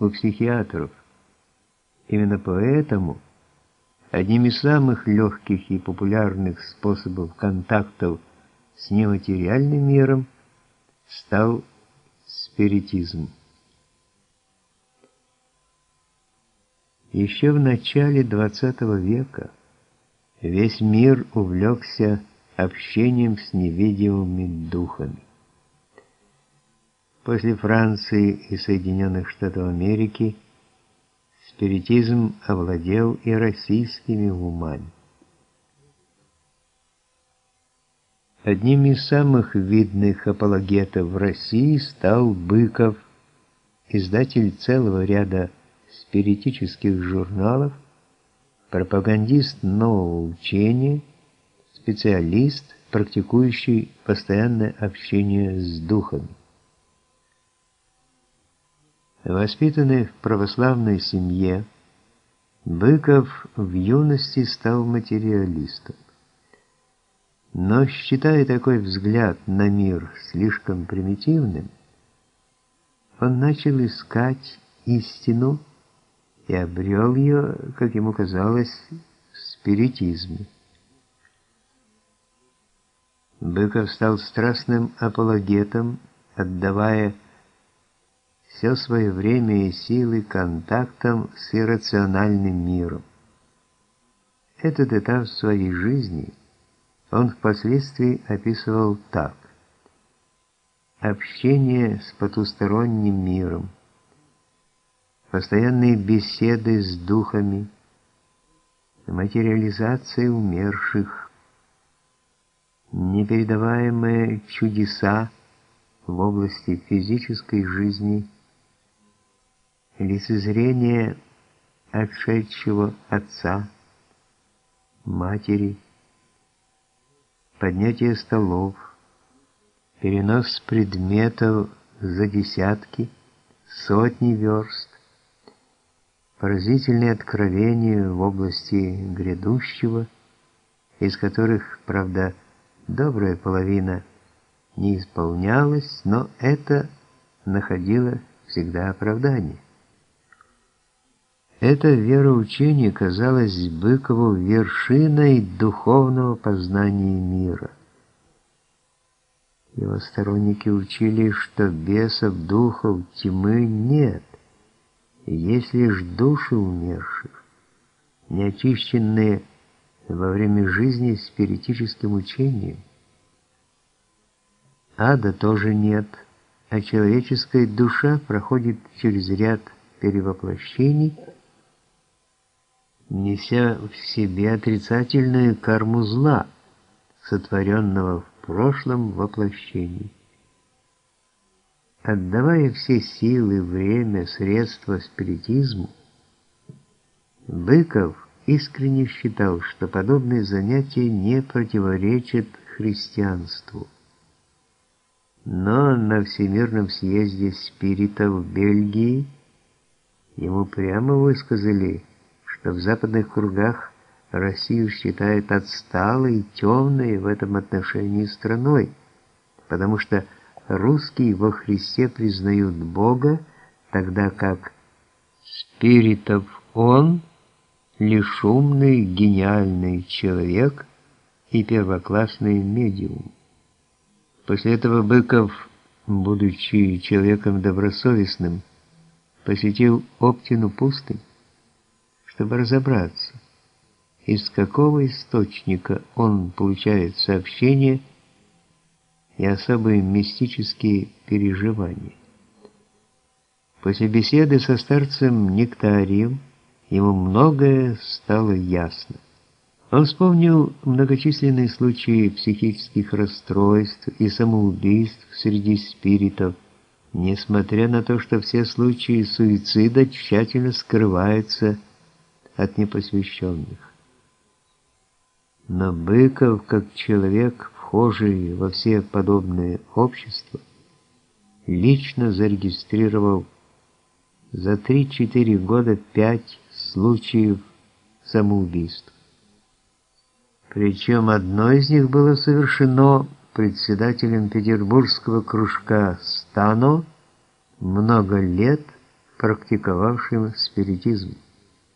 у психиатров. Именно поэтому одним из самых легких и популярных способов контактов с нематериальным миром стал спиритизм. Еще в начале XX века весь мир увлекся общением с невидимыми духами. После Франции и Соединенных Штатов Америки спиритизм овладел и российскими умами. Одним из самых видных апологетов в России стал Быков, издатель целого ряда спиритических журналов, пропагандист нового учения, специалист, практикующий постоянное общение с духами. Воспитанный в православной семье, Быков в юности стал материалистом. Но, считая такой взгляд на мир слишком примитивным, он начал искать истину и обрел ее, как ему казалось, в спиритизме. Быков стал страстным апологетом, отдавая все свое время и силы контактом с иррациональным миром. Этот этап своей жизни он впоследствии описывал так. Общение с потусторонним миром, постоянные беседы с духами, материализация умерших, непередаваемые чудеса в области физической жизни – лицезрение отшедшего отца, матери, поднятие столов, перенос предметов за десятки, сотни верст, поразительные откровения в области грядущего, из которых, правда, добрая половина не исполнялась, но это находило всегда оправдание. Это вероучение казалось Быкову вершиной духовного познания мира. Его сторонники учили, что бесов, духов, тьмы нет, есть лишь души умерших, не очищенные во время жизни спиритическим учением. Ада тоже нет, а человеческая душа проходит через ряд перевоплощений – неся в себе отрицательную карму зла, сотворенного в прошлом воплощении. Отдавая все силы, время, средства спиритизму, Быков искренне считал, что подобные занятия не противоречат христианству. Но на Всемирном съезде спиритов Бельгии ему прямо высказали – в западных кругах Россию считают отсталой и темной в этом отношении страной, потому что русские во Христе признают Бога, тогда как спиритов он лишь умный, гениальный человек и первоклассный медиум. После этого Быков, будучи человеком добросовестным, посетил Оптину пустынь чтобы разобраться, из какого источника он получает сообщения и особые мистические переживания. После беседы со старцем Нектарием ему многое стало ясно. Он вспомнил многочисленные случаи психических расстройств и самоубийств среди спиритов, несмотря на то, что все случаи суицида тщательно скрываются от непосвященных. Но Быков, как человек, вхожий во все подобные общества, лично зарегистрировал за 3-4 года 5 случаев самоубийств. Причем одно из них было совершено председателем петербургского кружка Стано много лет практиковавшим спиритизм.